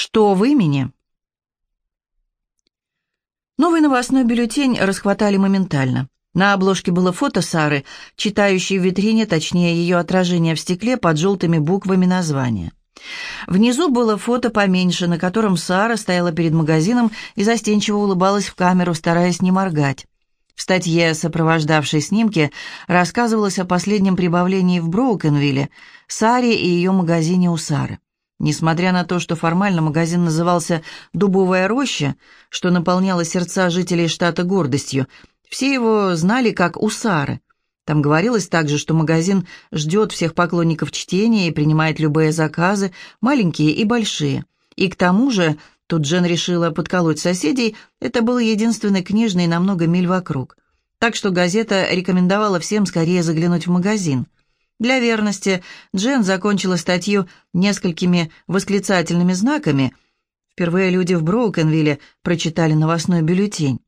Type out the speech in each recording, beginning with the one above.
Что в имени? Новый новостной бюллетень расхватали моментально. На обложке было фото Сары, читающей в витрине, точнее ее отражение в стекле под желтыми буквами названия. Внизу было фото поменьше, на котором Сара стояла перед магазином и застенчиво улыбалась в камеру, стараясь не моргать. В статье, сопровождавшей снимки, рассказывалось о последнем прибавлении в Броукенвилле, Саре и ее магазине у Сары. Несмотря на то, что формально магазин назывался «Дубовая роща», что наполняло сердца жителей штата гордостью, все его знали как «Усары». Там говорилось также, что магазин ждет всех поклонников чтения и принимает любые заказы, маленькие и большие. И к тому же, тут Джен решила подколоть соседей, это был единственный книжный на много миль вокруг. Так что газета рекомендовала всем скорее заглянуть в магазин – для верности Джен закончила статью несколькими восклицательными знаками. Впервые люди в Броукенвилле прочитали новостной бюллетень.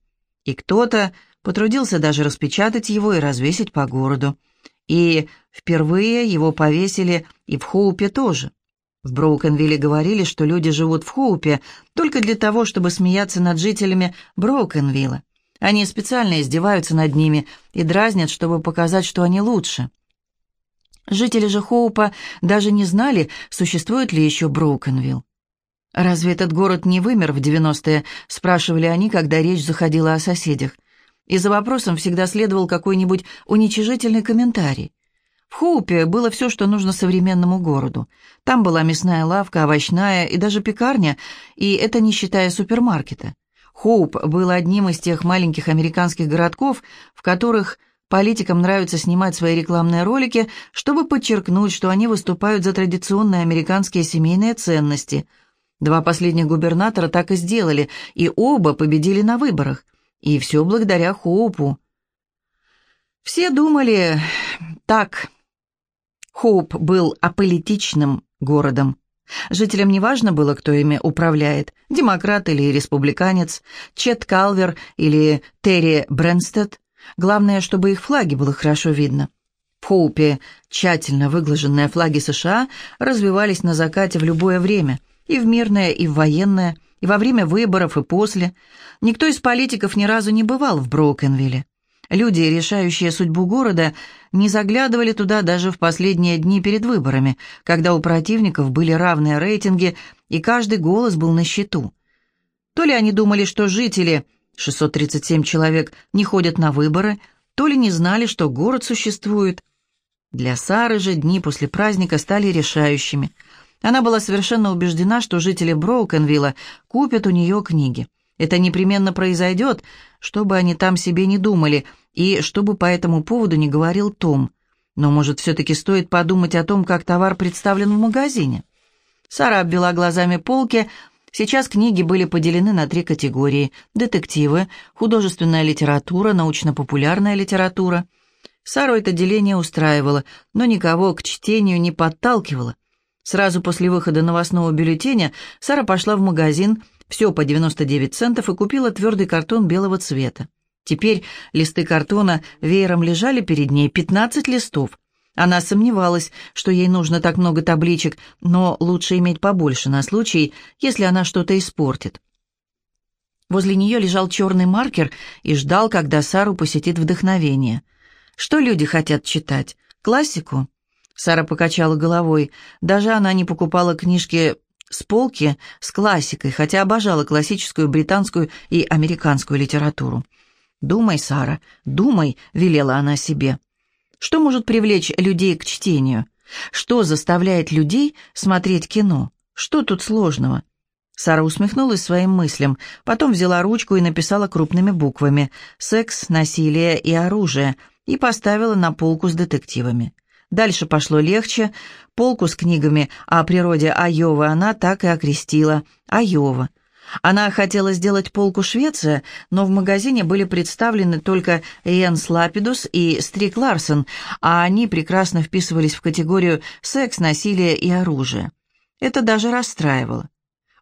И кто-то потрудился даже распечатать его и развесить по городу. И впервые его повесили и в Хоупе тоже. В Броукенвилле говорили, что люди живут в Хоупе только для того, чтобы смеяться над жителями Броукенвилла. Они специально издеваются над ними и дразнят, чтобы показать, что они лучше. Жители же Хоупа даже не знали, существует ли еще Броукенвилл. «Разве этот город не вымер в 90-е?» – спрашивали они, когда речь заходила о соседях. И за вопросом всегда следовал какой-нибудь уничижительный комментарий. В Хоупе было все, что нужно современному городу. Там была мясная лавка, овощная и даже пекарня, и это не считая супермаркета. Хоуп был одним из тех маленьких американских городков, в которых – Политикам нравится снимать свои рекламные ролики, чтобы подчеркнуть, что они выступают за традиционные американские семейные ценности. Два последних губернатора так и сделали, и оба победили на выборах. И все благодаря Хоупу. Все думали так. Хоуп был аполитичным городом. Жителям не важно было, кто ими управляет, демократ или республиканец, Чет Калвер или Терри Бренстед. Главное, чтобы их флаги было хорошо видно. В Хоупе тщательно выглаженные флаги США развивались на закате в любое время, и в мирное, и в военное, и во время выборов, и после. Никто из политиков ни разу не бывал в Броукенвилле. Люди, решающие судьбу города, не заглядывали туда даже в последние дни перед выборами, когда у противников были равные рейтинги, и каждый голос был на счету. То ли они думали, что жители – 637 человек не ходят на выборы, то ли не знали, что город существует. Для Сары же дни после праздника стали решающими. Она была совершенно убеждена, что жители Броукенвилла купят у нее книги. Это непременно произойдет, чтобы они там себе не думали, и чтобы по этому поводу не говорил Том. Но, может, все-таки стоит подумать о том, как товар представлен в магазине. Сара обвела глазами полки, Сейчас книги были поделены на три категории – детективы, художественная литература, научно-популярная литература. Сару это деление устраивало, но никого к чтению не подталкивало. Сразу после выхода новостного бюллетеня Сара пошла в магазин, все по 99 центов, и купила твердый картон белого цвета. Теперь листы картона веером лежали перед ней, 15 листов. Она сомневалась, что ей нужно так много табличек, но лучше иметь побольше на случай, если она что-то испортит. Возле нее лежал черный маркер и ждал, когда Сару посетит вдохновение. Что люди хотят читать? Классику? Сара покачала головой. Даже она не покупала книжки с полки с классикой, хотя обожала классическую британскую и американскую литературу. «Думай, Сара, думай», — велела она себе. Что может привлечь людей к чтению? Что заставляет людей смотреть кино? Что тут сложного? Сара усмехнулась своим мыслям, потом взяла ручку и написала крупными буквами «Секс, насилие и оружие» и поставила на полку с детективами. Дальше пошло легче. Полку с книгами о природе Айовы она так и окрестила «Айова». Она хотела сделать полку Швеция, но в магазине были представлены только Йенс Лапидус и Стрик Ларсон, а они прекрасно вписывались в категорию «секс, насилие и оружие». Это даже расстраивало.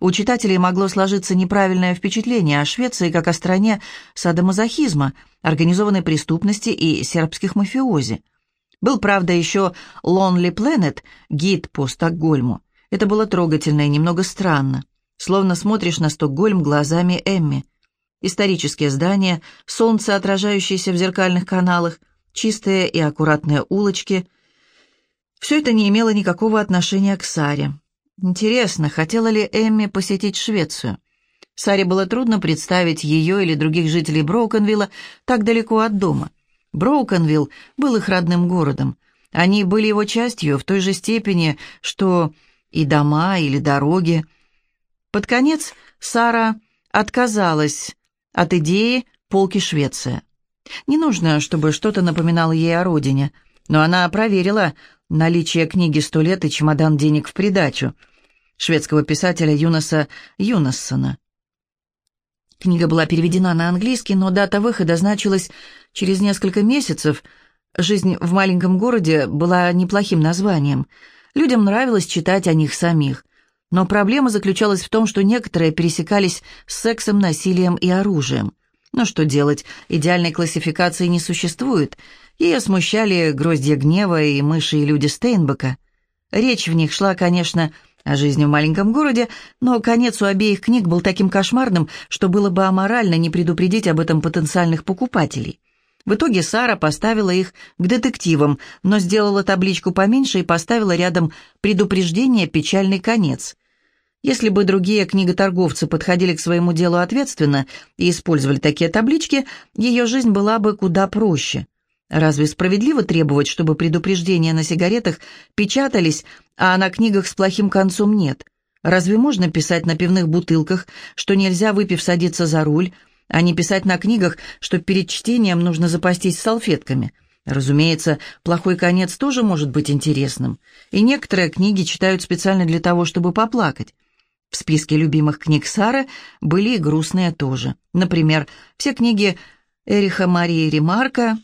У читателей могло сложиться неправильное впечатление о Швеции как о стране садомазохизма, организованной преступности и сербских мафиози. Был, правда, еще «Lonely Planet» — гид по Стокгольму. Это было трогательно и немного странно. Словно смотришь на Стокгольм глазами Эмми. Исторические здания, солнце, отражающееся в зеркальных каналах, чистые и аккуратные улочки. Все это не имело никакого отношения к Саре. Интересно, хотела ли Эмми посетить Швецию? Саре было трудно представить ее или других жителей Броукенвилла так далеко от дома. Броукенвилл был их родным городом. Они были его частью в той же степени, что и дома или дороги. Под конец Сара отказалась от идеи полки Швеция. Не нужно, чтобы что-то напоминало ей о родине, но она проверила наличие книги «Сто лет» и чемодан денег в придачу шведского писателя Юнаса Юнассона. Книга была переведена на английский, но дата выхода значилась через несколько месяцев. «Жизнь в маленьком городе» была неплохим названием. Людям нравилось читать о них самих. Но проблема заключалась в том, что некоторые пересекались с сексом, насилием и оружием. Но что делать, идеальной классификации не существует. Ее смущали гроздья гнева и мыши и люди Стейнбека. Речь в них шла, конечно, о жизни в маленьком городе, но конец у обеих книг был таким кошмарным, что было бы аморально не предупредить об этом потенциальных покупателей. В итоге Сара поставила их к детективам, но сделала табличку поменьше и поставила рядом предупреждение «Печальный конец». Если бы другие книготорговцы подходили к своему делу ответственно и использовали такие таблички, ее жизнь была бы куда проще. Разве справедливо требовать, чтобы предупреждения на сигаретах печатались, а на книгах с плохим концом нет? Разве можно писать на пивных бутылках, что нельзя, выпив, садиться за руль, а не писать на книгах, что перед чтением нужно запастись салфетками? Разумеется, плохой конец тоже может быть интересным, и некоторые книги читают специально для того, чтобы поплакать. В списке любимых книг Сары были и грустные тоже. Например, все книги Эриха Марии Ремарка,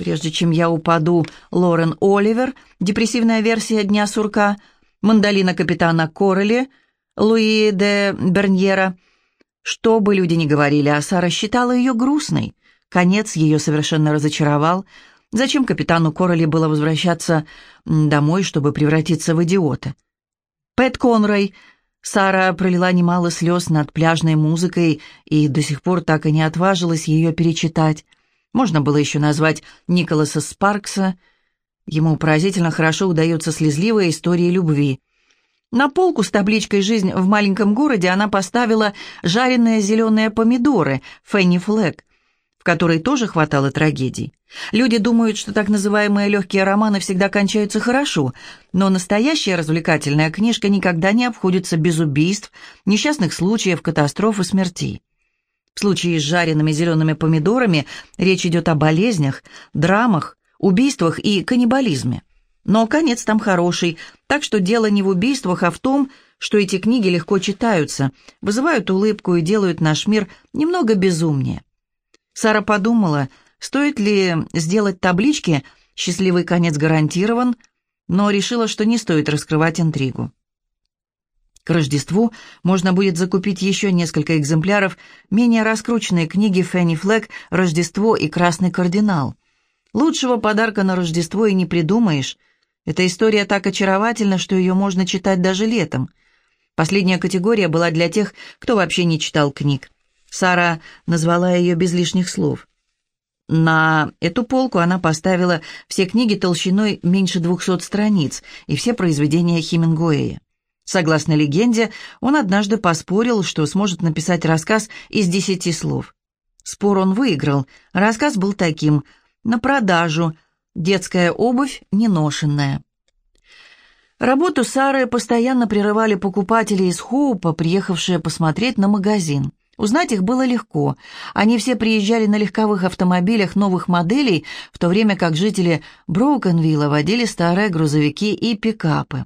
Прежде чем я упаду, Лорен Оливер, депрессивная версия «Дня сурка», «Мандолина капитана Коррелли», Луи де Берньера. Что бы люди ни говорили, а Сара считала ее грустной. Конец ее совершенно разочаровал. Зачем капитану Коррелли было возвращаться домой, чтобы превратиться в идиота? Пэт Конрой. Сара пролила немало слез над пляжной музыкой и до сих пор так и не отважилась ее перечитать. Можно было еще назвать Николаса Спаркса. Ему поразительно хорошо удается слезливая история любви. На полку с табличкой «Жизнь в маленьком городе» она поставила жареные зеленые помидоры Фенни Флэг, в которой тоже хватало трагедий. Люди думают, что так называемые легкие романы всегда кончаются хорошо, но настоящая развлекательная книжка никогда не обходится без убийств, несчастных случаев, катастроф и смертей. В случае с жареными зелеными помидорами речь идет о болезнях, драмах, убийствах и каннибализме. Но конец там хороший, так что дело не в убийствах, а в том, что эти книги легко читаются, вызывают улыбку и делают наш мир немного безумнее. Сара подумала, стоит ли сделать таблички «Счастливый конец гарантирован», но решила, что не стоит раскрывать интригу. К Рождеству можно будет закупить еще несколько экземпляров менее раскрученной книги Фенни Флэк «Рождество и красный кардинал». Лучшего подарка на Рождество и не придумаешь. Эта история так очаровательна, что ее можно читать даже летом. Последняя категория была для тех, кто вообще не читал книг. Сара назвала ее без лишних слов. На эту полку она поставила все книги толщиной меньше двухсот страниц и все произведения Хемингуэя. Согласно легенде, он однажды поспорил, что сможет написать рассказ из десяти слов. Спор он выиграл. Рассказ был таким «На продажу. Детская обувь неношенная». Работу Сары постоянно прерывали покупатели из Хоупа, приехавшие посмотреть на магазин. Узнать их было легко. Они все приезжали на легковых автомобилях новых моделей, в то время как жители Броукенвилла водили старые грузовики и пикапы.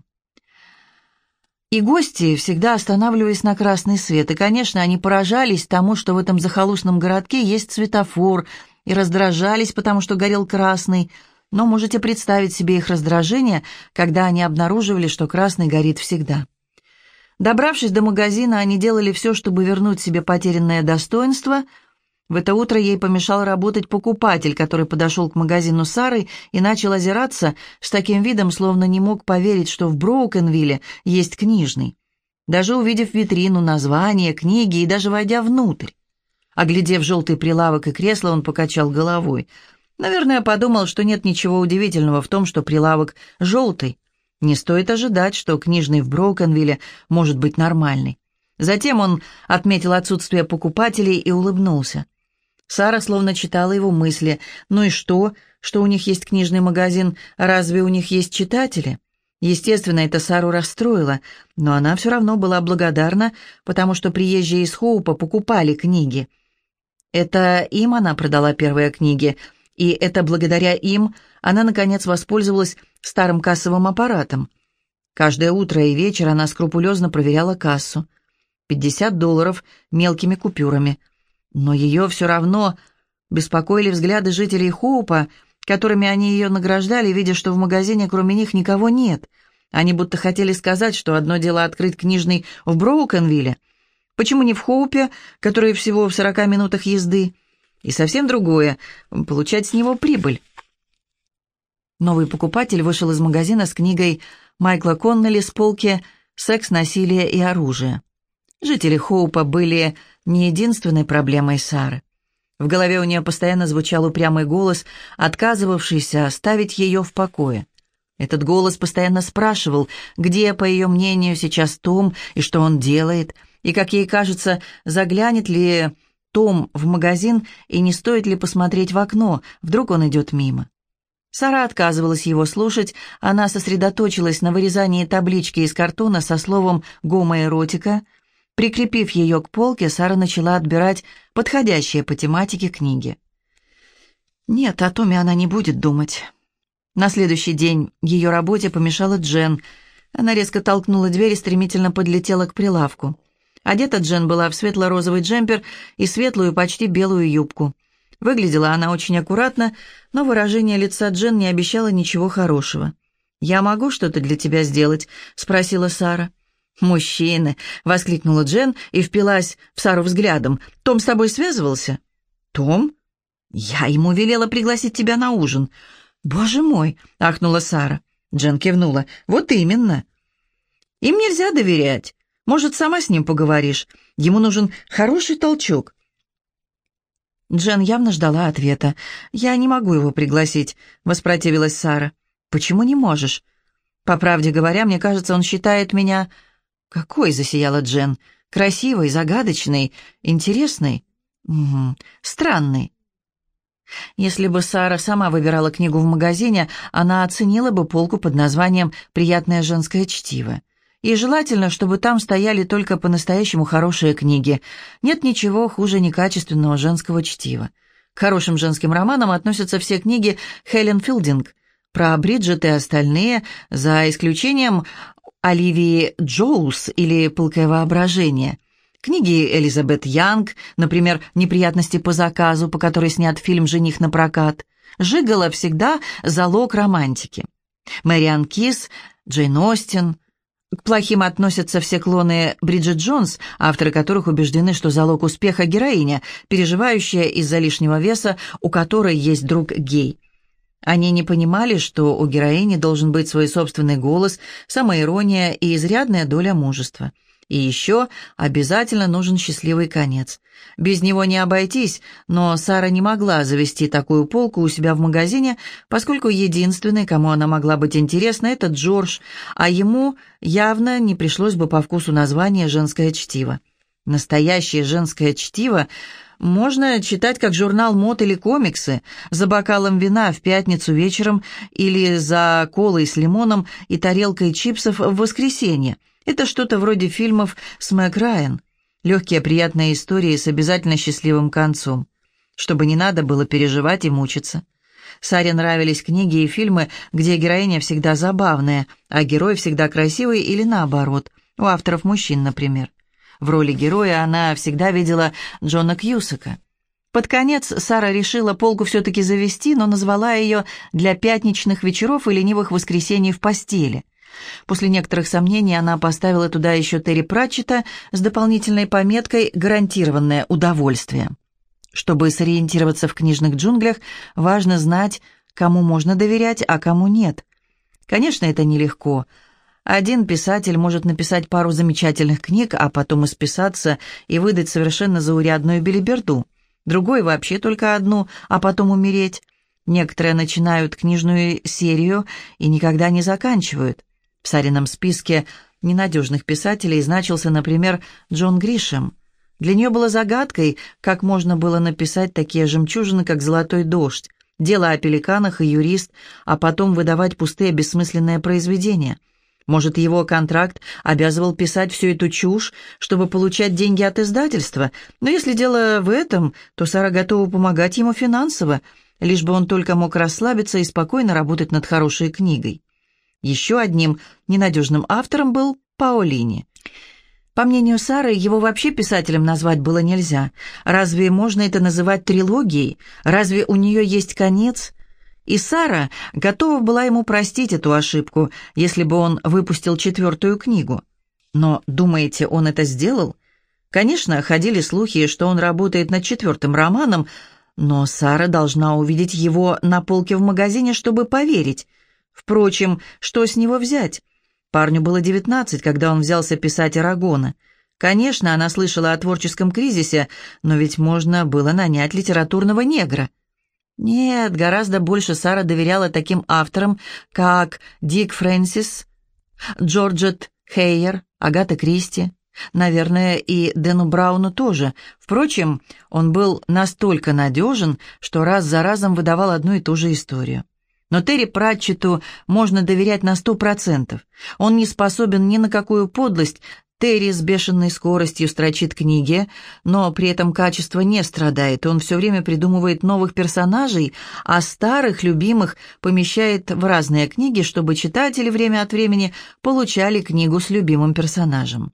И гости всегда останавливались на красный свет, и, конечно, они поражались тому, что в этом захолустном городке есть светофор, и раздражались, потому что горел красный, но можете представить себе их раздражение, когда они обнаруживали, что красный горит всегда. Добравшись до магазина, они делали все, чтобы вернуть себе потерянное достоинство – в это утро ей помешал работать покупатель, который подошел к магазину Сары и начал озираться с таким видом, словно не мог поверить, что в Броукенвилле есть книжный. даже увидев витрину, название, книги и даже войдя внутрь. Оглядев желтый прилавок и кресло, он покачал головой. Наверное, подумал, что нет ничего удивительного в том, что прилавок желтый. Не стоит ожидать, что книжный в Броукенвилле может быть нормальный. Затем он отметил отсутствие покупателей и улыбнулся. Сара словно читала его мысли. «Ну и что, что у них есть книжный магазин? Разве у них есть читатели?» Естественно, это Сару расстроило, но она все равно была благодарна, потому что приезжие из Хоупа покупали книги. Это им она продала первые книги, и это благодаря им она, наконец, воспользовалась старым кассовым аппаратом. Каждое утро и вечер она скрупулезно проверяла кассу. 50 долларов мелкими купюрами. Но ее все равно беспокоили взгляды жителей Хоупа, которыми они ее награждали, видя, что в магазине кроме них никого нет. Они будто хотели сказать, что одно дело открыть книжный в Броукенвилле, почему не в Хоупе, который всего в сорока минутах езды, и совсем другое — получать с него прибыль. Новый покупатель вышел из магазина с книгой Майкла Коннелли с полки «Секс, насилие и оружие». Жители Хоупа были не единственной проблемой Сары. В голове у нее постоянно звучал упрямый голос, отказывавшийся оставить ее в покое. Этот голос постоянно спрашивал, где, по ее мнению, сейчас Том и что он делает, и, как ей кажется, заглянет ли Том в магазин и не стоит ли посмотреть в окно, вдруг он идет мимо. Сара отказывалась его слушать, она сосредоточилась на вырезании таблички из картона со словом «гомоэротика», Прикрепив ее к полке, Сара начала отбирать подходящие по тематике книги. Нет, о Томе она не будет думать. На следующий день ее работе помешала Джен. Она резко толкнула дверь и стремительно подлетела к прилавку. Одета Джен была в светло-розовый джемпер и светлую, почти белую юбку. Выглядела она очень аккуратно, но выражение лица Джен не обещало ничего хорошего. «Я могу что-то для тебя сделать?» — спросила Сара. «Мужчины!» — воскликнула Джен и впилась в Сару взглядом. «Том с тобой связывался?» «Том? Я ему велела пригласить тебя на ужин». «Боже мой!» — ахнула Сара. Джен кивнула. «Вот именно!» «Им нельзя доверять. Может, сама с ним поговоришь. Ему нужен хороший толчок». Джен явно ждала ответа. «Я не могу его пригласить», — воспротивилась Сара. «Почему не можешь?» «По правде говоря, мне кажется, он считает меня «Какой?» — засияла Джен. «Красивый, загадочный, интересный?» «Угу. Странный». Если бы Сара сама выбирала книгу в магазине, она оценила бы полку под названием «Приятное женское чтиво». И желательно, чтобы там стояли только по-настоящему хорошие книги. Нет ничего хуже некачественного женского чтива. К хорошим женским романам относятся все книги Хелен Филдинг. Про Бриджит и остальные, за исключением Оливии Джоулс или «Пылкое воображение», книги Элизабет Янг, например, «Неприятности по заказу», по которой снят фильм «Жених напрокат», Жиголо всегда залог романтики. Мэриан Кис, Джейн Остин. К плохим относятся все клоны Бриджит Джонс, авторы которых убеждены, что залог успеха героиня, переживающая из-за лишнего веса, у которой есть друг гей. Они не понимали, что у героини должен быть свой собственный голос, самоирония и изрядная доля мужества. И еще обязательно нужен счастливый конец. Без него не обойтись, но Сара не могла завести такую полку у себя в магазине, поскольку единственный, кому она могла быть интересна, это Джордж, а ему явно не пришлось бы по вкусу название «женское чтиво». Настоящее женское чтиво можно читать как журнал мод или комиксы, за бокалом вина в пятницу вечером или за колой с лимоном и тарелкой чипсов в воскресенье. Это что-то вроде фильмов с Мэг Райан. Легкие приятные истории с обязательно счастливым концом. Чтобы не надо было переживать и мучиться. Саре нравились книги и фильмы, где героиня всегда забавная, а герой всегда красивый или наоборот, у авторов мужчин, например. В роли героя она всегда видела Джона Кьюсака. Под конец Сара решила полку все-таки завести, но назвала ее «для пятничных вечеров и ленивых воскресений в постели». После некоторых сомнений она поставила туда еще Терри Пратчета с дополнительной пометкой «Гарантированное удовольствие». Чтобы сориентироваться в книжных джунглях, важно знать, кому можно доверять, а кому нет. Конечно, это нелегко – Один писатель может написать пару замечательных книг, а потом исписаться и выдать совершенно заурядную белиберду. Другой вообще только одну, а потом умереть. Некоторые начинают книжную серию и никогда не заканчивают. В Сарином списке ненадежных писателей значился, например, Джон Гришем. Для нее было загадкой, как можно было написать такие жемчужины, как «Золотой дождь», дело о пеликанах и юрист, а потом выдавать пустые бессмысленные произведения. Может, его контракт обязывал писать всю эту чушь, чтобы получать деньги от издательства, но если дело в этом, то Сара готова помогать ему финансово, лишь бы он только мог расслабиться и спокойно работать над хорошей книгой. Еще одним ненадежным автором был Паолини. По мнению Сары, его вообще писателем назвать было нельзя. Разве можно это называть трилогией? Разве у нее есть конец? И Сара готова была ему простить эту ошибку, если бы он выпустил четвертую книгу. Но, думаете, он это сделал? Конечно, ходили слухи, что он работает над четвертым романом, но Сара должна увидеть его на полке в магазине, чтобы поверить. Впрочем, что с него взять? Парню было девятнадцать, когда он взялся писать Арагона. Конечно, она слышала о творческом кризисе, но ведь можно было нанять литературного негра. Нет, гораздо больше Сара доверяла таким авторам, как Дик Фрэнсис, Джорджет Хейер, Агата Кристи. Наверное, и Дэну Брауну тоже. Впрочем, он был настолько надежен, что раз за разом выдавал одну и ту же историю. Но Терри Пратчету можно доверять на сто процентов. Он не способен ни на какую подлость. Терри с бешеной скоростью строчит книги, но при этом качество не страдает. Он все время придумывает новых персонажей, а старых, любимых помещает в разные книги, чтобы читатели время от времени получали книгу с любимым персонажем.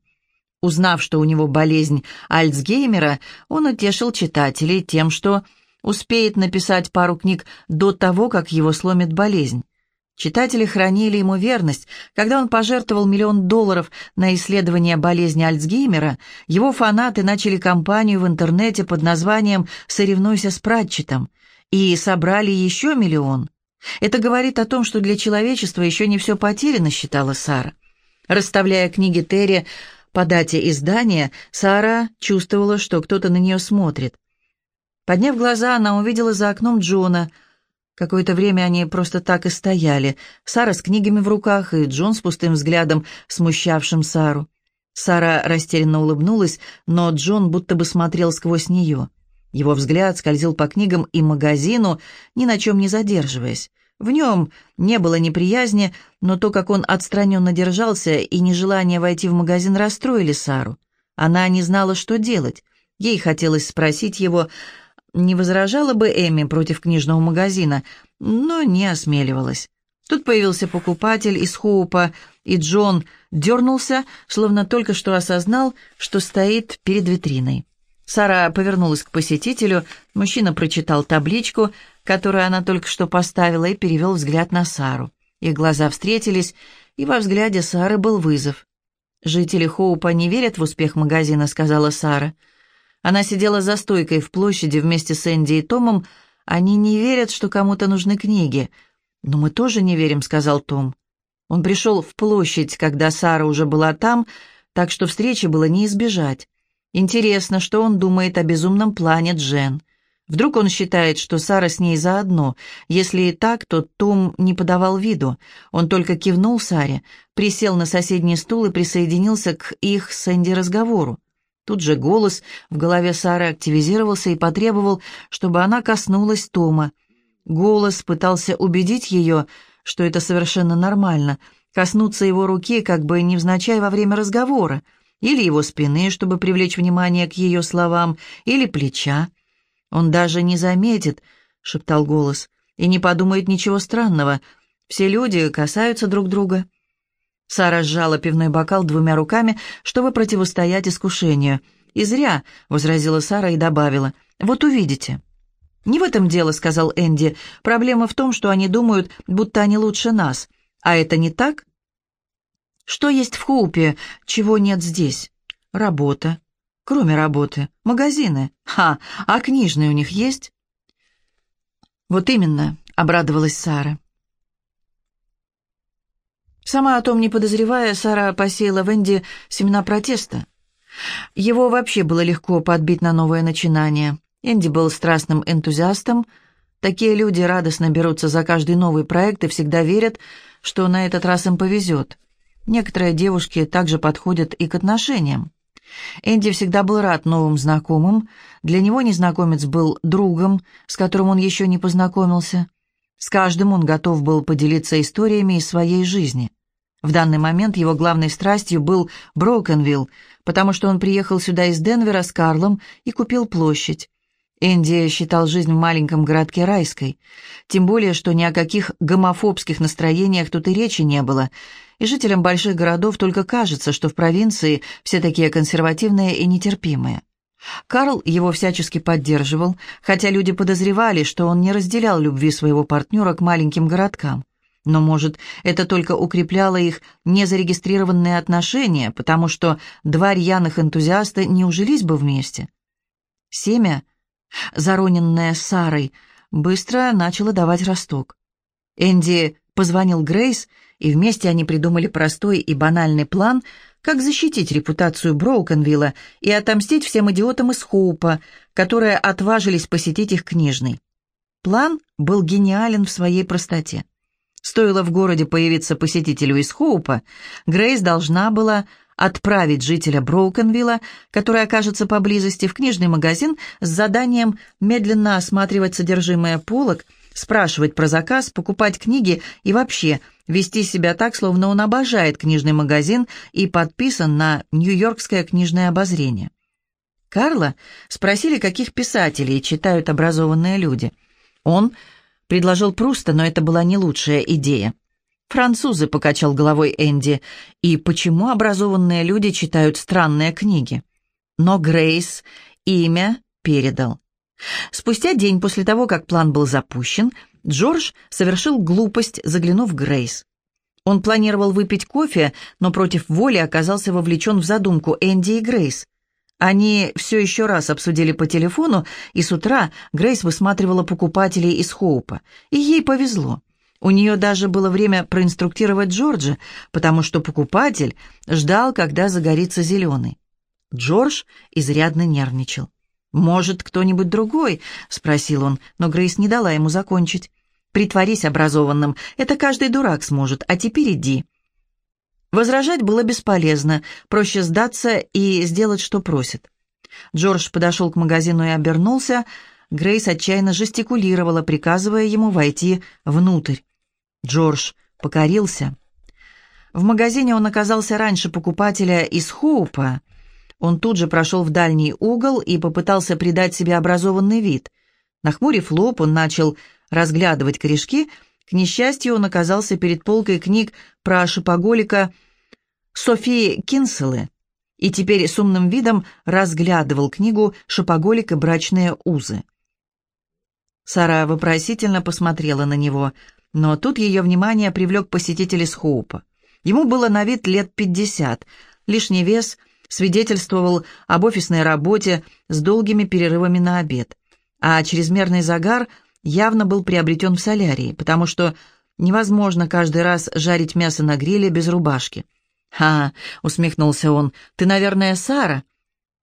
Узнав, что у него болезнь Альцгеймера, он утешил читателей тем, что успеет написать пару книг до того, как его сломит болезнь. Читатели хранили ему верность. Когда он пожертвовал миллион долларов на исследование болезни Альцгеймера, его фанаты начали кампанию в интернете под названием «Соревнуйся с Пратчетом» и собрали еще миллион. Это говорит о том, что для человечества еще не все потеряно, считала Сара. Расставляя книги Терри по дате издания, Сара чувствовала, что кто-то на нее смотрит. Подняв глаза, она увидела за окном Джона. Какое-то время они просто так и стояли. Сара с книгами в руках и Джон с пустым взглядом, смущавшим Сару. Сара растерянно улыбнулась, но Джон будто бы смотрел сквозь нее. Его взгляд скользил по книгам и магазину, ни на чем не задерживаясь. В нем не было неприязни, но то, как он отстраненно держался и нежелание войти в магазин расстроили Сару. Она не знала, что делать. Ей хотелось спросить его, не возражала бы Эми против книжного магазина, но не осмеливалась. Тут появился покупатель из Хоупа, и Джон дернулся, словно только что осознал, что стоит перед витриной. Сара повернулась к посетителю, мужчина прочитал табличку, которую она только что поставила, и перевел взгляд на Сару. Их глаза встретились, и во взгляде Сары был вызов. «Жители Хоупа не верят в успех магазина», — сказала Сара. Она сидела за стойкой в площади вместе с Энди и Томом. Они не верят, что кому-то нужны книги. «Но мы тоже не верим», — сказал Том. Он пришел в площадь, когда Сара уже была там, так что встречи было не избежать. Интересно, что он думает о безумном плане Джен. Вдруг он считает, что Сара с ней заодно. Если и так, то Том не подавал виду. Он только кивнул Саре, присел на соседний стул и присоединился к их с Энди разговору. Тут же голос в голове Сары активизировался и потребовал, чтобы она коснулась Тома. Голос пытался убедить ее, что это совершенно нормально, коснуться его руки, как бы невзначай во время разговора, или его спины, чтобы привлечь внимание к ее словам, или плеча. «Он даже не заметит», — шептал голос, — «и не подумает ничего странного. Все люди касаются друг друга». Сара сжала пивной бокал двумя руками, чтобы противостоять искушению. «И зря», — возразила Сара и добавила, — «вот увидите». «Не в этом дело», — сказал Энди. «Проблема в том, что они думают, будто они лучше нас. А это не так?» «Что есть в Хоупе, чего нет здесь?» «Работа. Кроме работы. Магазины. Ха, а книжные у них есть?» «Вот именно», — обрадовалась Сара. Сама о том не подозревая, Сара посеяла в Энди семена протеста. Его вообще было легко подбить на новое начинание. Энди был страстным энтузиастом. Такие люди радостно берутся за каждый новый проект и всегда верят, что на этот раз им повезет. Некоторые девушки также подходят и к отношениям. Энди всегда был рад новым знакомым. Для него незнакомец был другом, с которым он еще не познакомился. С каждым он готов был поделиться историями из своей жизни. В данный момент его главной страстью был Брокенвилл, потому что он приехал сюда из Денвера с Карлом и купил площадь. Энди считал жизнь в маленьком городке райской, тем более, что ни о каких гомофобских настроениях тут и речи не было, и жителям больших городов только кажется, что в провинции все такие консервативные и нетерпимые. Карл его всячески поддерживал, хотя люди подозревали, что он не разделял любви своего партнера к маленьким городкам. Но, может, это только укрепляло их незарегистрированные отношения, потому что два рьяных энтузиаста не ужились бы вместе. Семя зароненная Сарой, быстро начала давать росток. Энди позвонил Грейс, и вместе они придумали простой и банальный план, как защитить репутацию Броукенвилла и отомстить всем идиотам из Хоупа, которые отважились посетить их книжный. План был гениален в своей простоте. Стоило в городе появиться посетителю из Хоупа, Грейс должна была отправить жителя Броукенвилла, который окажется поблизости, в книжный магазин с заданием медленно осматривать содержимое полок, спрашивать про заказ, покупать книги и вообще вести себя так, словно он обожает книжный магазин и подписан на Нью-Йоркское книжное обозрение. Карла спросили, каких писателей читают образованные люди. Он предложил Пруста, но это была не лучшая идея. «Французы», — покачал головой Энди. «И почему образованные люди читают странные книги?» Но Грейс имя передал. Спустя день после того, как план был запущен, Джордж совершил глупость, заглянув Грейс. Он планировал выпить кофе, но против воли оказался вовлечен в задумку Энди и Грейс. Они все еще раз обсудили по телефону, и с утра Грейс высматривала покупателей из Хоупа, и ей повезло. У нее даже было время проинструктировать Джорджа, потому что покупатель ждал, когда загорится зеленый. Джордж изрядно нервничал. «Может, кто-нибудь другой?» — спросил он, но Грейс не дала ему закончить. «Притворись образованным, это каждый дурак сможет, а теперь иди». Возражать было бесполезно, проще сдаться и сделать, что просит. Джордж подошел к магазину и обернулся. Грейс отчаянно жестикулировала, приказывая ему войти внутрь. Джордж покорился. В магазине он оказался раньше покупателя из Хоупа. Он тут же прошел в дальний угол и попытался придать себе образованный вид. Нахмурив лоб, он начал разглядывать корешки. К несчастью, он оказался перед полкой книг про шипоголика Софии Кинселы и теперь с умным видом разглядывал книгу «Шопоголик и брачные узы». Сара вопросительно посмотрела на него – но тут ее внимание привлек посетитель из Хоупа. Ему было на вид лет пятьдесят. Лишний вес свидетельствовал об офисной работе с долгими перерывами на обед. А чрезмерный загар явно был приобретен в солярии, потому что невозможно каждый раз жарить мясо на гриле без рубашки. «Ха!» — усмехнулся он. «Ты, наверное, Сара?»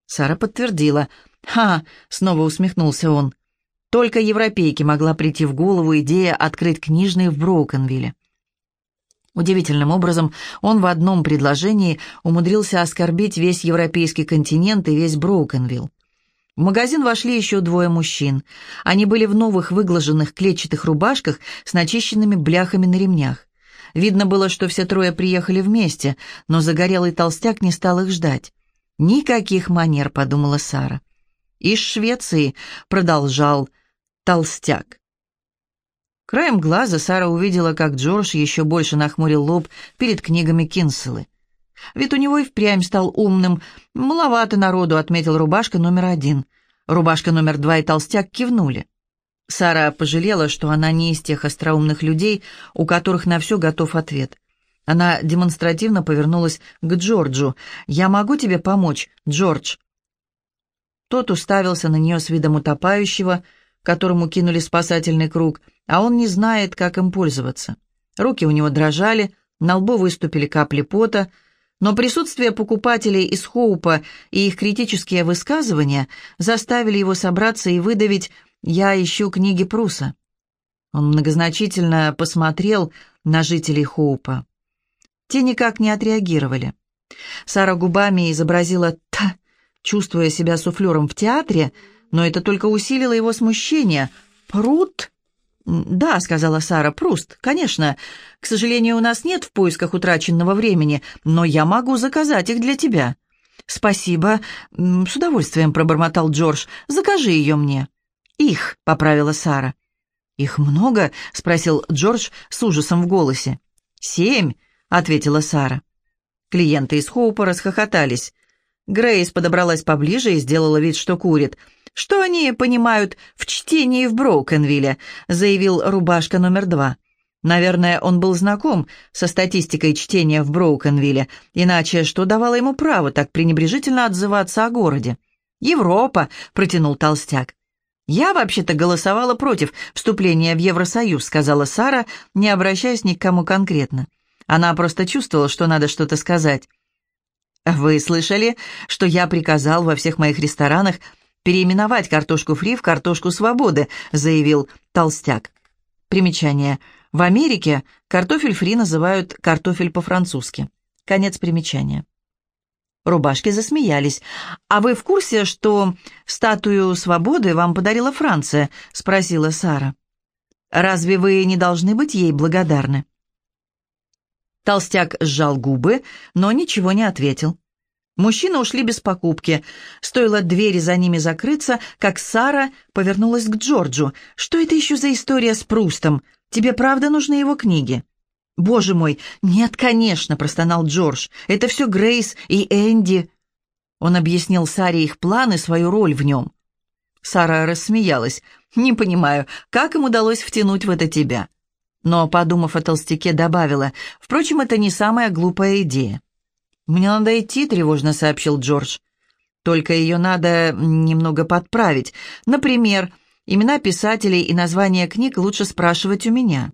Сара подтвердила. «Ха!» — снова усмехнулся он. Только европейке могла прийти в голову идея открыть книжный в Броукенвилле. Удивительным образом он в одном предложении умудрился оскорбить весь европейский континент и весь Броукенвилл. В магазин вошли еще двое мужчин. Они были в новых выглаженных клетчатых рубашках с начищенными бляхами на ремнях. Видно было, что все трое приехали вместе, но загорелый толстяк не стал их ждать. «Никаких манер», — подумала Сара. «Из Швеции», — продолжал толстяк. Краем глаза Сара увидела, как Джордж еще больше нахмурил лоб перед книгами Кинселы. Вид у него и впрямь стал умным. «Маловато народу», — отметил рубашка номер один. Рубашка номер два и толстяк кивнули. Сара пожалела, что она не из тех остроумных людей, у которых на все готов ответ. Она демонстративно повернулась к Джорджу. «Я могу тебе помочь, Джордж?» Тот уставился на нее с видом утопающего, — которому кинули спасательный круг, а он не знает, как им пользоваться. Руки у него дрожали, на лбу выступили капли пота, но присутствие покупателей из Хоупа и их критические высказывания заставили его собраться и выдавить «Я ищу книги Пруса». Он многозначительно посмотрел на жителей Хоупа. Те никак не отреагировали. Сара губами изобразила «та», чувствуя себя суфлером в театре, но это только усилило его смущение. «Прут?» «Да», — сказала Сара, — «Пруст, конечно. К сожалению, у нас нет в поисках утраченного времени, но я могу заказать их для тебя». «Спасибо. С удовольствием», — пробормотал Джордж. «Закажи ее мне». «Их», — поправила Сара. «Их много?» — спросил Джордж с ужасом в голосе. «Семь», — ответила Сара. Клиенты из Хоупа расхохотались. Грейс подобралась поближе и сделала вид, что курит. «Что они понимают в чтении в Броукенвилле?» — заявил рубашка номер два. Наверное, он был знаком со статистикой чтения в Броукенвилле, иначе что давало ему право так пренебрежительно отзываться о городе? «Европа», — протянул толстяк. «Я вообще-то голосовала против вступления в Евросоюз», — сказала Сара, не обращаясь ни к кому конкретно. Она просто чувствовала, что надо что-то сказать. «Вы слышали, что я приказал во всех моих ресторанах переименовать картошку фри в картошку свободы», — заявил Толстяк. Примечание. В Америке картофель фри называют картофель по-французски. Конец примечания. Рубашки засмеялись. «А вы в курсе, что статую свободы вам подарила Франция?» — спросила Сара. «Разве вы не должны быть ей благодарны?» Толстяк сжал губы, но ничего не ответил. Мужчины ушли без покупки. Стоило двери за ними закрыться, как Сара повернулась к Джорджу. «Что это еще за история с Прустом? Тебе правда нужны его книги?» «Боже мой, нет, конечно», — простонал Джордж. «Это все Грейс и Энди». Он объяснил Саре их планы, свою роль в нем. Сара рассмеялась. «Не понимаю, как им удалось втянуть в это тебя?» но, подумав о толстяке, добавила, «Впрочем, это не самая глупая идея». «Мне надо идти», — тревожно сообщил Джордж. «Только ее надо немного подправить. Например, имена писателей и названия книг лучше спрашивать у меня».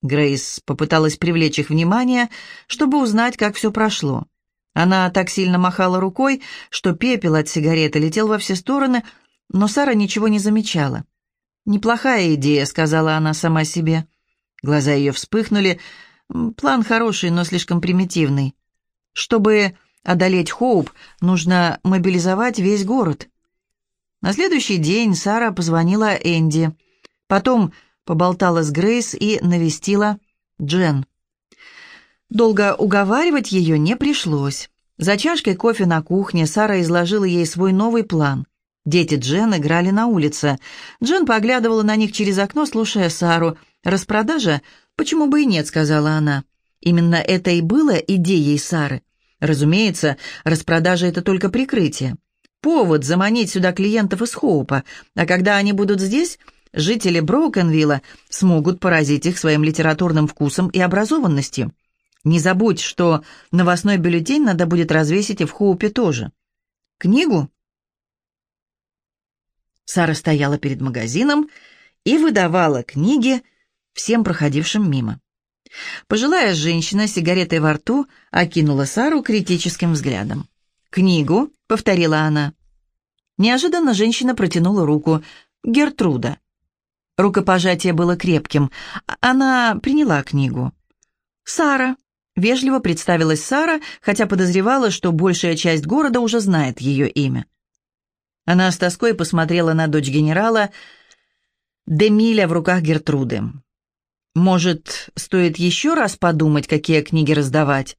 Грейс попыталась привлечь их внимание, чтобы узнать, как все прошло. Она так сильно махала рукой, что пепел от сигареты летел во все стороны, но Сара ничего не замечала. «Неплохая идея», — сказала она сама себе. Глаза ее вспыхнули. План хороший, но слишком примитивный. Чтобы одолеть Хоуп, нужно мобилизовать весь город. На следующий день Сара позвонила Энди. Потом поболтала с Грейс и навестила Джен. Долго уговаривать ее не пришлось. За чашкой кофе на кухне Сара изложила ей свой новый план. Дети Джен играли на улице. Джен поглядывала на них через окно, слушая Сару – «Распродажа? Почему бы и нет?» — сказала она. Именно это и было идеей Сары. Разумеется, распродажа — это только прикрытие. Повод заманить сюда клиентов из Хоупа, а когда они будут здесь, жители Броукенвилла смогут поразить их своим литературным вкусом и образованностью. Не забудь, что новостной бюллетень надо будет развесить и в Хоупе тоже. Книгу? Сара стояла перед магазином и выдавала книги, всем проходившим мимо. Пожилая женщина с сигаретой во рту окинула Сару критическим взглядом. «Книгу?» — повторила она. Неожиданно женщина протянула руку. «Гертруда». Рукопожатие было крепким. Она приняла книгу. «Сара», — вежливо представилась Сара, хотя подозревала, что большая часть города уже знает ее имя. Она с тоской посмотрела на дочь генерала Демиля в руках Гертруды. Может, стоит еще раз подумать, какие книги раздавать?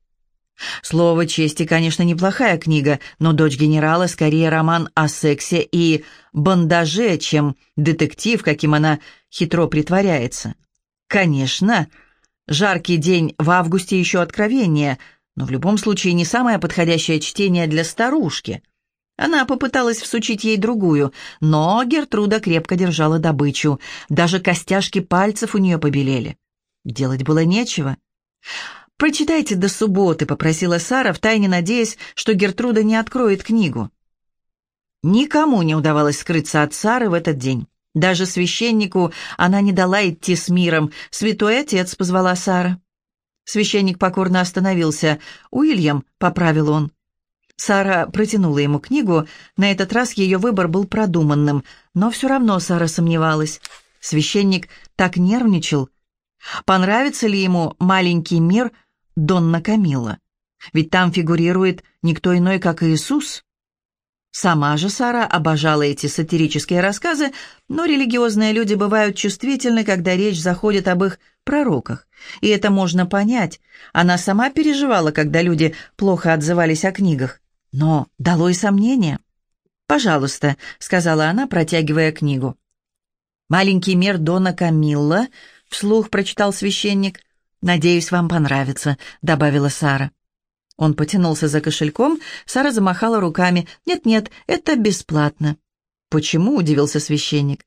Слово чести, конечно, неплохая книга, но «Дочь генерала» скорее роман о сексе и бандаже, чем детектив, каким она хитро притворяется. Конечно, жаркий день в августе еще откровение, но в любом случае не самое подходящее чтение для старушки – она попыталась всучить ей другую, но Гертруда крепко держала добычу. Даже костяшки пальцев у нее побелели. Делать было нечего. «Прочитайте до субботы», — попросила Сара, втайне надеясь, что Гертруда не откроет книгу. Никому не удавалось скрыться от Сары в этот день. Даже священнику она не дала идти с миром. «Святой отец», — позвала Сара. Священник покорно остановился. «Уильям», — поправил он. Сара протянула ему книгу. На этот раз ее выбор был продуманным, но все равно Сара сомневалась. Священник так нервничал. Понравится ли ему маленький мир Донна Камила? Ведь там фигурирует никто иной, как Иисус. Сама же Сара обожала эти сатирические рассказы, но религиозные люди бывают чувствительны, когда речь заходит об их пророках. И это можно понять. Она сама переживала, когда люди плохо отзывались о книгах. Но дало и сомнение. «Пожалуйста», — сказала она, протягивая книгу. «Маленький мир Дона Камилла», — вслух прочитал священник. «Надеюсь, вам понравится», — добавила Сара. Он потянулся за кошельком, Сара замахала руками. «Нет-нет, это бесплатно». «Почему?» — удивился священник.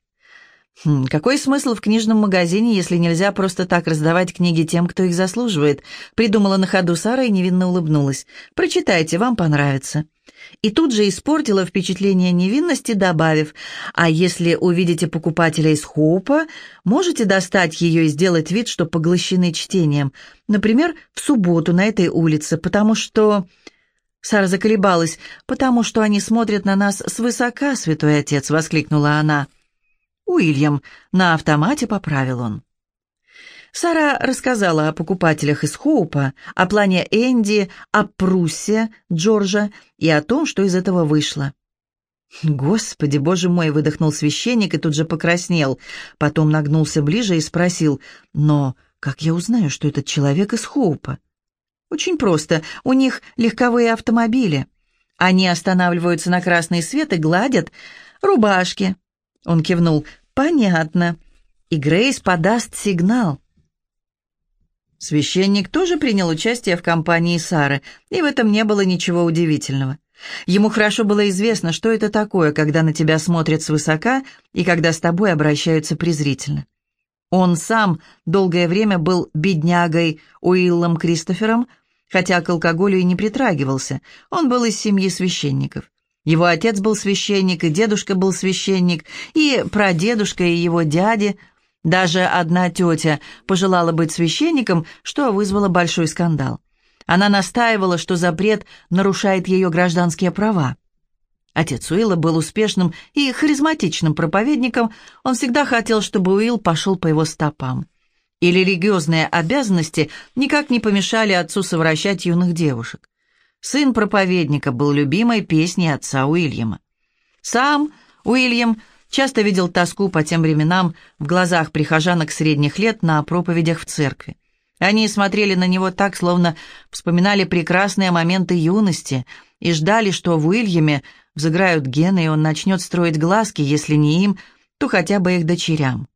Хм, какой смысл в книжном магазине, если нельзя просто так раздавать книги тем, кто их заслуживает? Придумала на ходу Сара и невинно улыбнулась. Прочитайте, вам понравится. И тут же испортила впечатление невинности, добавив, «А если увидите покупателя из Хоупа, можете достать ее и сделать вид, что поглощены чтением. Например, в субботу на этой улице, потому что...» Сара заколебалась. «Потому что они смотрят на нас свысока, святой отец!» — воскликнула она. «Уильям», — на автомате поправил он. Сара рассказала о покупателях из Хоупа, о плане Энди, о Пруссе, Джорджа и о том, что из этого вышло. «Господи, боже мой!» — выдохнул священник и тут же покраснел. Потом нагнулся ближе и спросил, «Но как я узнаю, что этот человек из Хоупа?» «Очень просто. У них легковые автомобили. Они останавливаются на красный свет и гладят рубашки». Он кивнул. «Понятно. И Грейс подаст сигнал». Священник тоже принял участие в компании Сары, и в этом не было ничего удивительного. Ему хорошо было известно, что это такое, когда на тебя смотрят свысока и когда с тобой обращаются презрительно. Он сам долгое время был беднягой Уиллом Кристофером, хотя к алкоголю и не притрагивался. Он был из семьи священников. Его отец был священник, и дедушка был священник, и прадедушка, и его дяди. Даже одна тетя пожелала быть священником, что вызвало большой скандал. Она настаивала, что запрет нарушает ее гражданские права. Отец Уилла был успешным и харизматичным проповедником, он всегда хотел, чтобы Уилл пошел по его стопам. И религиозные обязанности никак не помешали отцу совращать юных девушек. Сын проповедника был любимой песней отца Уильяма. Сам Уильям часто видел тоску по тем временам в глазах прихожанок средних лет на проповедях в церкви. Они смотрели на него так, словно вспоминали прекрасные моменты юности и ждали, что в Уильяме взыграют гены, и он начнет строить глазки, если не им, то хотя бы их дочерям.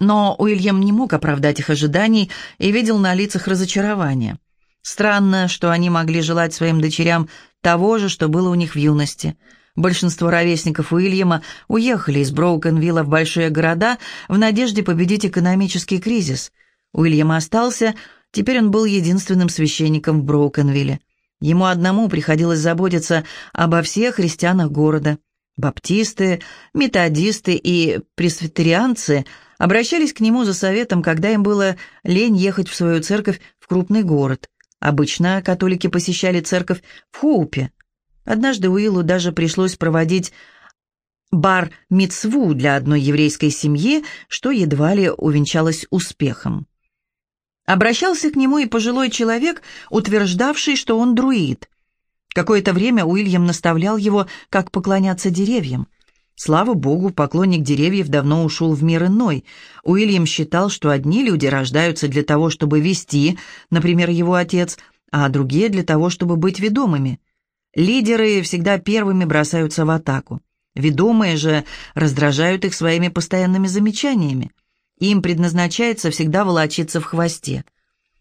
Но Уильям не мог оправдать их ожиданий и видел на лицах разочарование. Странно, что они могли желать своим дочерям того же, что было у них в юности. Большинство ровесников Уильяма уехали из Броукенвилла в большие города в надежде победить экономический кризис. Уильям остался, теперь он был единственным священником в Броукенвилле. Ему одному приходилось заботиться обо всех христианах города. Баптисты, методисты и пресвитерианцы обращались к нему за советом, когда им было лень ехать в свою церковь в крупный город. Обычно католики посещали церковь в Хоупе. Однажды Уиллу даже пришлось проводить бар-мицву для одной еврейской семьи, что едва ли увенчалось успехом. Обращался к нему и пожилой человек, утверждавший, что он друид. Какое-то время Уильям наставлял его, как поклоняться деревьям. Слава богу, поклонник деревьев давно ушел в мир иной. Уильям считал, что одни люди рождаются для того, чтобы вести, например, его отец, а другие для того, чтобы быть ведомыми. Лидеры всегда первыми бросаются в атаку. Ведомые же раздражают их своими постоянными замечаниями. Им предназначается всегда волочиться в хвосте.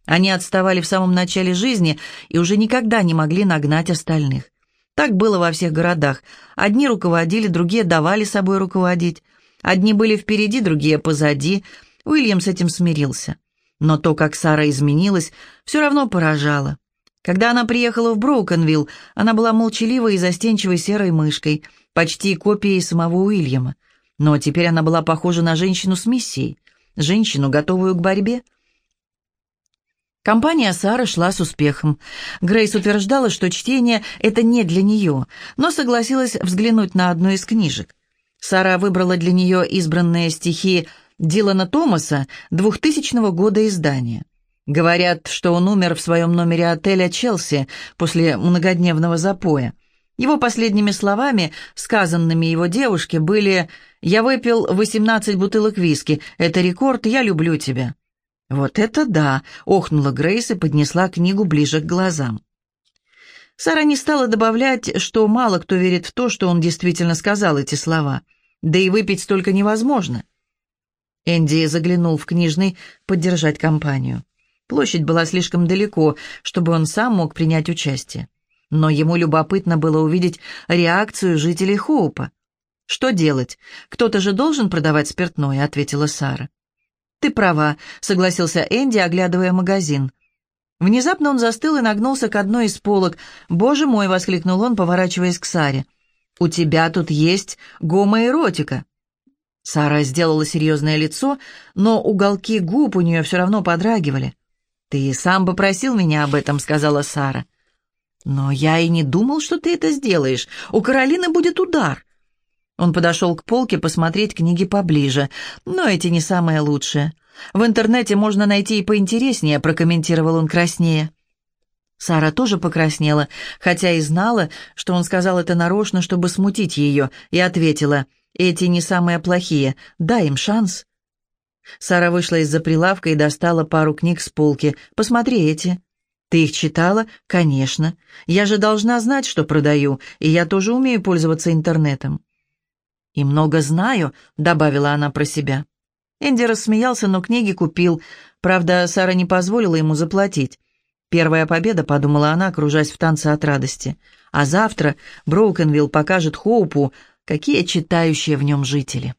Они отставали в самом начале жизни и уже никогда не могли нагнать остальных. Так было во всех городах. Одни руководили, другие давали собой руководить. Одни были впереди, другие позади. Уильям с этим смирился. Но то, как Сара изменилась, все равно поражало. Когда она приехала в Броукенвилл, она была молчаливой и застенчивой серой мышкой, почти копией самого Уильяма. Но теперь она была похожа на женщину с миссией, женщину, готовую к борьбе. Компания Сары шла с успехом. Грейс утверждала, что чтение – это не для нее, но согласилась взглянуть на одну из книжек. Сара выбрала для нее избранные стихи Дилана Томаса 2000 года издания. Говорят, что он умер в своем номере отеля «Челси» после многодневного запоя. Его последними словами, сказанными его девушке, были «Я выпил 18 бутылок виски. Это рекорд, я люблю тебя». «Вот это да!» — охнула Грейс и поднесла книгу ближе к глазам. Сара не стала добавлять, что мало кто верит в то, что он действительно сказал эти слова. Да и выпить столько невозможно. Энди заглянул в книжный поддержать компанию. Площадь была слишком далеко, чтобы он сам мог принять участие. Но ему любопытно было увидеть реакцию жителей Хоупа. «Что делать? Кто-то же должен продавать спиртное», — ответила Сара. «Ты права», — согласился Энди, оглядывая магазин. Внезапно он застыл и нагнулся к одной из полок. «Боже мой!» — воскликнул он, поворачиваясь к Саре. «У тебя тут есть гомоэротика». Сара сделала серьезное лицо, но уголки губ у нее все равно подрагивали. «Ты сам бы просил меня об этом», — сказала Сара. «Но я и не думал, что ты это сделаешь. У Каролины будет удар». Он подошел к полке посмотреть книги поближе, но эти не самые лучшие. В интернете можно найти и поинтереснее, прокомментировал он краснее. Сара тоже покраснела, хотя и знала, что он сказал это нарочно, чтобы смутить ее, и ответила, «Эти не самые плохие, дай им шанс». Сара вышла из-за прилавка и достала пару книг с полки. «Посмотри эти». «Ты их читала?» «Конечно. Я же должна знать, что продаю, и я тоже умею пользоваться интернетом». «И много знаю», — добавила она про себя. Энди рассмеялся, но книги купил. Правда, Сара не позволила ему заплатить. Первая победа, подумала она, кружась в танце от радости. А завтра Броукенвилл покажет Хоупу, какие читающие в нем жители.